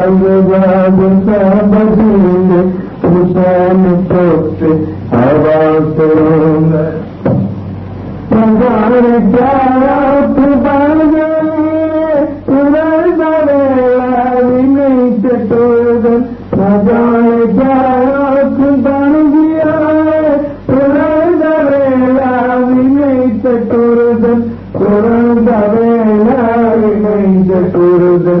प्राण जा बणे पूर द टोर प्राण जा तूं बण जल दे लाल चटोर पुरण दई चटो